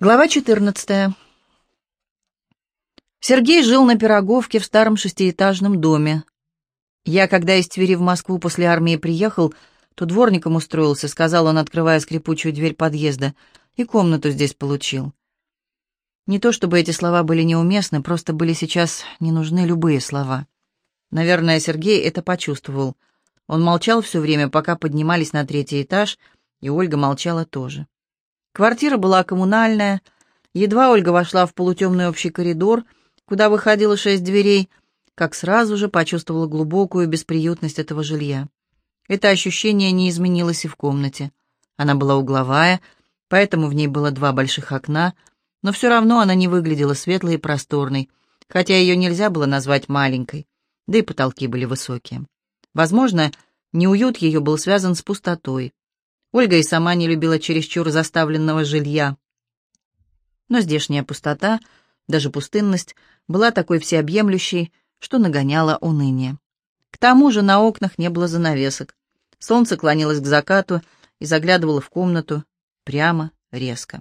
Глава 14. Сергей жил на Пироговке в старом шестиэтажном доме. Я, когда из Твери в Москву после армии приехал, то дворником устроился, сказал он, открывая скрипучую дверь подъезда, и комнату здесь получил. Не то чтобы эти слова были неуместны, просто были сейчас не нужны любые слова. Наверное, Сергей это почувствовал. Он молчал все время, пока поднимались на третий этаж, и Ольга молчала тоже. Квартира была коммунальная. Едва Ольга вошла в полутемный общий коридор, куда выходило шесть дверей, как сразу же почувствовала глубокую бесприютность этого жилья. Это ощущение не изменилось и в комнате. Она была угловая, поэтому в ней было два больших окна, но все равно она не выглядела светлой и просторной, хотя ее нельзя было назвать маленькой, да и потолки были высокие. Возможно, неуют ее был связан с пустотой. Ольга и сама не любила чересчур заставленного жилья. Но здешняя пустота, даже пустынность, была такой всеобъемлющей, что нагоняла уныние. К тому же на окнах не было занавесок. Солнце клонилось к закату и заглядывало в комнату прямо, резко.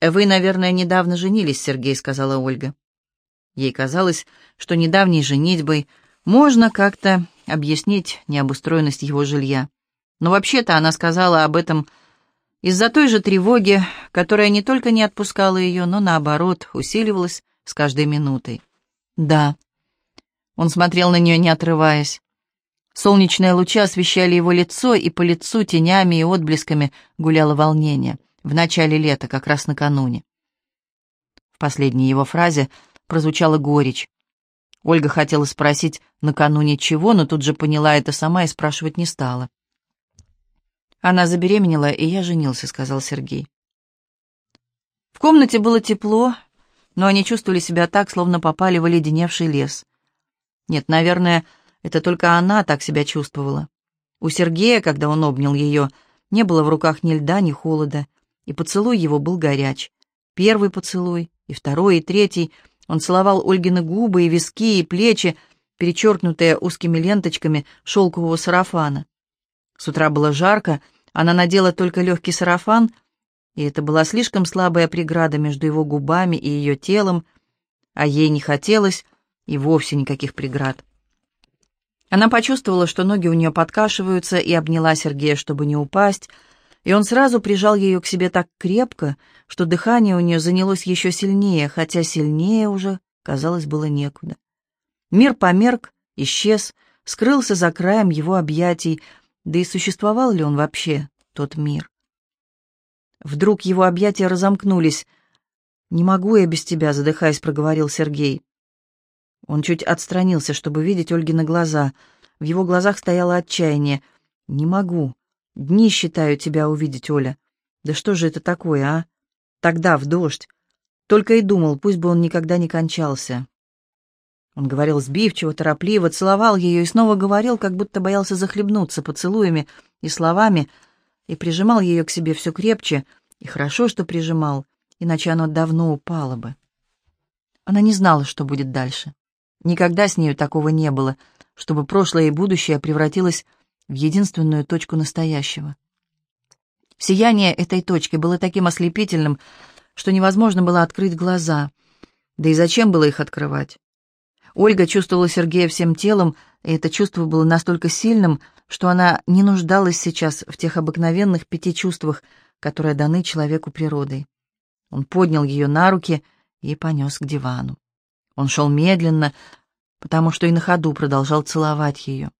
«Вы, наверное, недавно женились, Сергей», — сказала Ольга. Ей казалось, что недавней женитьбой можно как-то объяснить необустроенность его жилья. Но вообще-то она сказала об этом из-за той же тревоги, которая не только не отпускала ее, но наоборот усиливалась с каждой минутой. «Да». Он смотрел на нее, не отрываясь. Солнечные лучи освещали его лицо, и по лицу тенями и отблесками гуляло волнение. В начале лета, как раз накануне. В последней его фразе прозвучала горечь. Ольга хотела спросить, накануне чего, но тут же поняла это сама и спрашивать не стала. Она забеременела, и я женился», — сказал Сергей. В комнате было тепло, но они чувствовали себя так, словно попали в оледеневший лес. Нет, наверное, это только она так себя чувствовала. У Сергея, когда он обнял ее, не было в руках ни льда, ни холода, и поцелуй его был горяч. Первый поцелуй, и второй, и третий. Он целовал Ольгины губы и виски, и плечи, перечеркнутые узкими ленточками шелкового сарафана. С утра было жарко, она надела только легкий сарафан, и это была слишком слабая преграда между его губами и ее телом, а ей не хотелось и вовсе никаких преград. Она почувствовала, что ноги у нее подкашиваются, и обняла Сергея, чтобы не упасть, и он сразу прижал ее к себе так крепко, что дыхание у нее занялось еще сильнее, хотя сильнее уже, казалось, было некуда. Мир померк, исчез, скрылся за краем его объятий, да и существовал ли он вообще, тот мир? Вдруг его объятия разомкнулись. «Не могу я без тебя», — задыхаясь, проговорил Сергей. Он чуть отстранился, чтобы видеть Ольгины глаза. В его глазах стояло отчаяние. «Не могу. Дни считаю тебя увидеть, Оля. Да что же это такое, а? Тогда, в дождь. Только и думал, пусть бы он никогда не кончался. Он говорил сбивчиво, торопливо, целовал ее и снова говорил, как будто боялся захлебнуться поцелуями и словами, и прижимал ее к себе все крепче, и хорошо, что прижимал, иначе оно давно упало бы. Она не знала, что будет дальше. Никогда с нею такого не было, чтобы прошлое и будущее превратилось в единственную точку настоящего. Сияние этой точки было таким ослепительным, что невозможно было открыть глаза. Да и зачем было их открывать? Ольга чувствовала Сергея всем телом, и это чувство было настолько сильным, что она не нуждалась сейчас в тех обыкновенных пяти чувствах, которые даны человеку природой. Он поднял ее на руки и понес к дивану. Он шел медленно, потому что и на ходу продолжал целовать ее.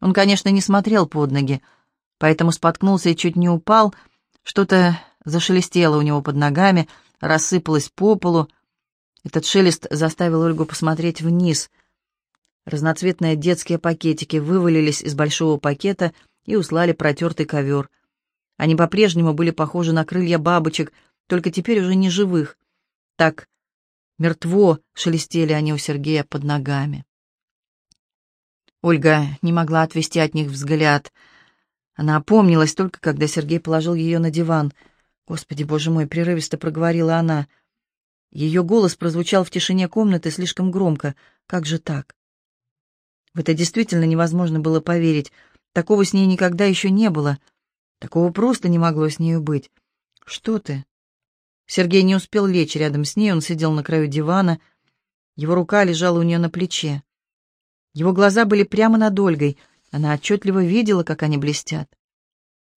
Он, конечно, не смотрел под ноги, поэтому споткнулся и чуть не упал, что-то зашелестело у него под ногами, рассыпалось по полу, этот шелест заставил Ольгу посмотреть вниз. Разноцветные детские пакетики вывалились из большого пакета и услали протертый ковер. Они по-прежнему были похожи на крылья бабочек, только теперь уже не живых. Так мертво шелестели они у Сергея под ногами. Ольга не могла отвести от них взгляд. Она опомнилась только, когда Сергей положил ее на диван. «Господи, боже мой!» — прерывисто проговорила она — ее голос прозвучал в тишине комнаты слишком громко. Как же так? В это действительно невозможно было поверить. Такого с ней никогда еще не было. Такого просто не могло с нею быть. Что ты? Сергей не успел лечь рядом с ней, он сидел на краю дивана, его рука лежала у нее на плече. Его глаза были прямо над Ольгой, она отчетливо видела, как они блестят.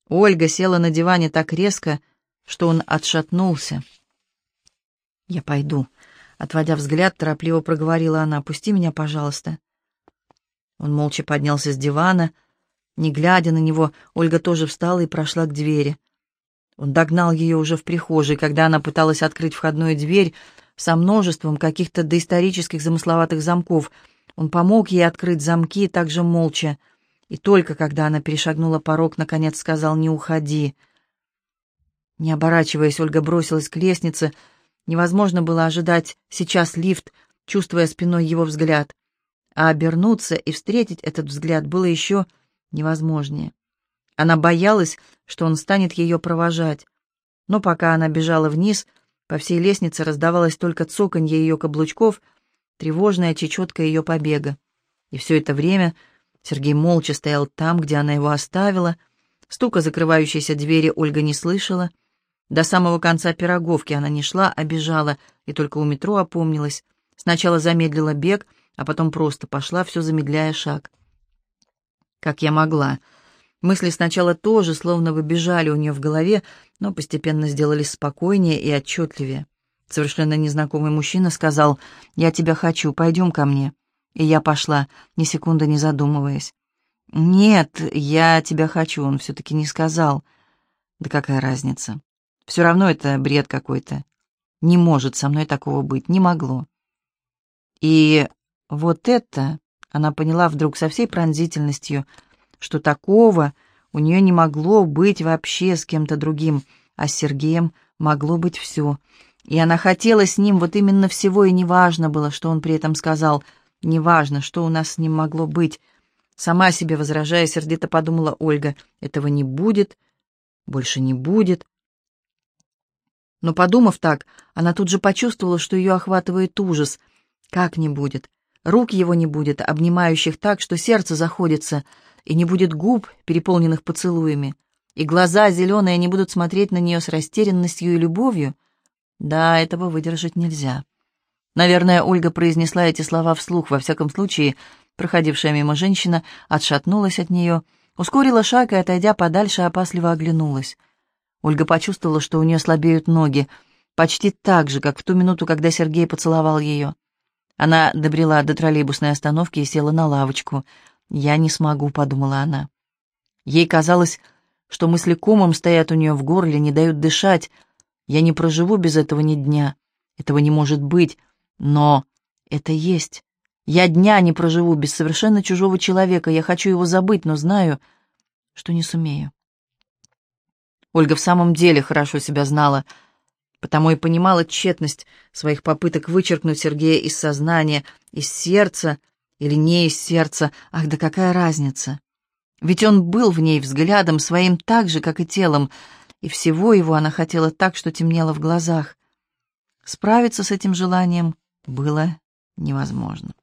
Ольга села на диване так резко, что он отшатнулся. «Я пойду», — отводя взгляд, торопливо проговорила она. «Пусти меня, пожалуйста». Он молча поднялся с дивана. Не глядя на него, Ольга тоже встала и прошла к двери. Он догнал ее уже в прихожей, когда она пыталась открыть входную дверь со множеством каких-то доисторических замысловатых замков. Он помог ей открыть замки также молча. И только когда она перешагнула порог, наконец сказал «Не уходи». Не оборачиваясь, Ольга бросилась к лестнице. Невозможно было ожидать сейчас лифт, чувствуя спиной его взгляд. А обернуться и встретить этот взгляд было еще невозможнее. Она боялась, что он станет ее провожать. Но пока она бежала вниз, по всей лестнице раздавалось только цоканье ее каблучков, тревожная чечетка ее побега. И все это время Сергей молча стоял там, где она его оставила. Стука закрывающейся двери Ольга не слышала. До самого конца пироговки она не шла, а бежала, и только у метро опомнилась. Сначала замедлила бег, а потом просто пошла, все замедляя шаг. «Как я могла?» Мысли сначала тоже словно бы бежали у нее в голове, но постепенно сделались спокойнее и отчетливее. Совершенно незнакомый мужчина сказал «Я тебя хочу, пойдем ко мне». И я пошла, ни секунды не задумываясь. «Нет, я тебя хочу», он все-таки не сказал. Да какая разница? Все равно это бред какой-то. Не может со мной такого быть, не могло. И вот это она поняла вдруг со всей пронзительностью — что такого у нее не могло быть вообще с кем-то другим, а с Сергеем могло быть все. И она хотела с ним вот именно всего, и неважно было, что он при этом сказал, неважно, что у нас с ним могло быть. Сама себе возражая, сердито подумала Ольга, этого не будет, больше не будет. Но подумав так, она тут же почувствовала, что ее охватывает ужас. Как не будет? Рук его не будет, обнимающих так, что сердце заходится — и не будет губ, переполненных поцелуями, и глаза зеленые не будут смотреть на нее с растерянностью и любовью, да, этого выдержать нельзя. Наверное, Ольга произнесла эти слова вслух, во всяком случае, проходившая мимо женщина отшатнулась от нее, ускорила шаг и, отойдя подальше, опасливо оглянулась. Ольга почувствовала, что у нее слабеют ноги, почти так же, как в ту минуту, когда Сергей поцеловал ее. Она добрела до троллейбусной остановки и села на лавочку — «Я не смогу», — подумала она. Ей казалось, что мысли комом стоят у нее в горле, не дают дышать. Я не проживу без этого ни дня. Этого не может быть. Но это есть. Я дня не проживу без совершенно чужого человека. Я хочу его забыть, но знаю, что не сумею. Ольга в самом деле хорошо себя знала, потому и понимала тщетность своих попыток вычеркнуть Сергея из сознания, из сердца, или не из сердца, ах, да какая разница? Ведь он был в ней взглядом своим так же, как и телом, и всего его она хотела так, что темнело в глазах. Справиться с этим желанием было невозможно.